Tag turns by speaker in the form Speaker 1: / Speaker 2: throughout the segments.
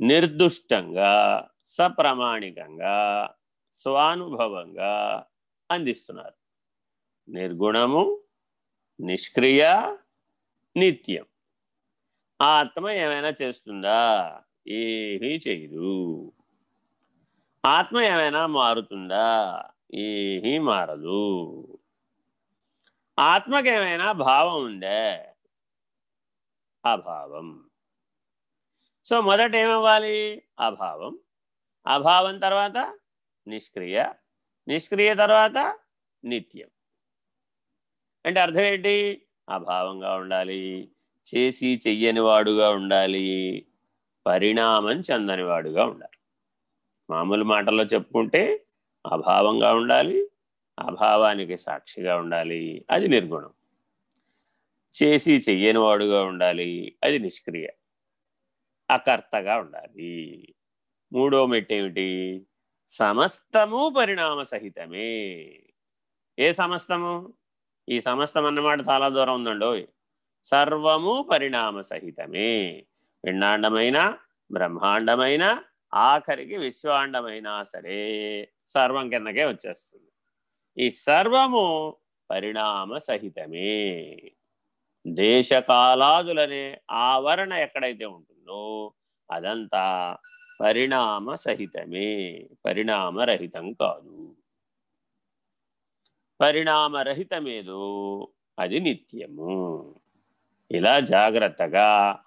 Speaker 1: నిర్దుష్టంగా సప్రమాణికంగా స్వానుభవంగా అందిస్తున్నారు. నిర్గుణము నిష్క్రియ నిత్యం. ఆత్మ ఏమైనా చేస్తుందా? ఏమీ చేయదు. ఆత్మ ఏమైనా మారుతుందా? ఏమీ మారదు. ఆత్మకేమైనా భావం ఉందే? అభావం. సో మొదట ఏమవ్వాలి? అభావం. అభావం తర్వాత నిష్క్రియ. నిష్క్రియ తర్వాత నిత్యం. అంటే అర్థం ఏంటి? అభావంగా ఉండాలి. చేసి చెయ్యని వాడుగా ఉండాలి. పరిణామం చెందని వాడుగా ఉండాలి. మామూలు మాటల్లో చెప్పుకుంటే అభావంగా ఉండాలి అభావానికి సాక్షిగా ఉండాలి. అది నిర్గుణం. చేసి చెయ్యని వాడుగా ఉండాలి. అది నిష్క్రియ. అకర్తగా ఉండాలి. మూడో మెట్టేమిటి సమస్తము పరిణామ సహితమే. ఏ సమస్తము? ఈ సమస్తం అన్నమాట చాలా దూరం ఉందండో సర్వము పరిణామ సహితమే. పిండాండమైన బ్రహ్మాండమైన ఆఖరికి విశ్వాండమైనా సరే సర్వం కిందకే వచ్చేస్తుంది. ఈ సర్వము పరిణామ సహితమే. దేశకాలాదులనే ఆవరణ ఎక్కడైతే ఉంటుందో అదంతా పరిణామ సహితమే పరిణామరహితం కాదు. పరిణామరహితమేదో అది నిత్యము. ఇలా జాగ్రత్తగా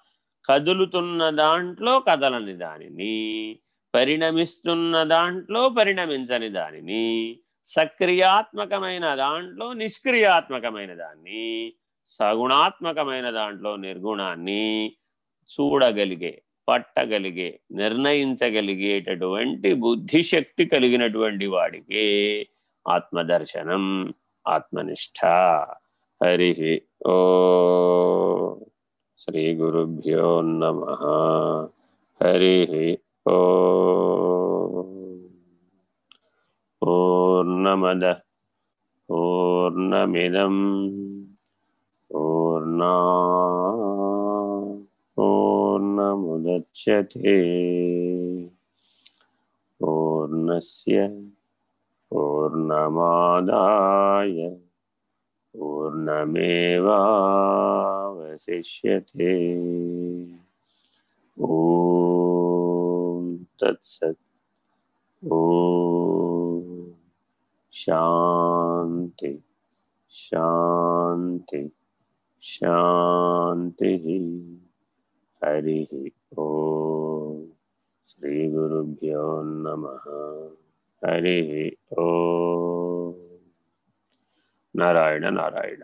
Speaker 1: కదులుతున్న దాంట్లో కదలని దానిని పరిణమిస్తున్న దాంట్లో పరిణమించని దానిని సక్రియాత్మకమైన దాంట్లో నిష్క్రియాత్మకమైన దాన్ని సగుణాత్మకమైన దాంట్లో నిర్గుణాన్ని చూడగలిగే పట్టగలిగే నిర్ణయించగలిగేటటువంటి బుద్ధిశక్తి కలిగినటువంటి వాడికి ఆత్మదర్శనం ఆత్మనిష్ట. హరి ఓ. శ్రీ గురుభ్యో నమ. హరి ఓ. పూర్ణమద పూర్ణమిదం. पूर्णमुदच्यते पूर्णस्य पूर्णमादाय पूर्णमेवावशिष्यते ॐ तत्सत्। ॐ शान्ति। शान्ति। శాంతి హరి ఓ శ్రీ గురుభ్యో నమ హరి ఓ. నారాయణ నారాయణ.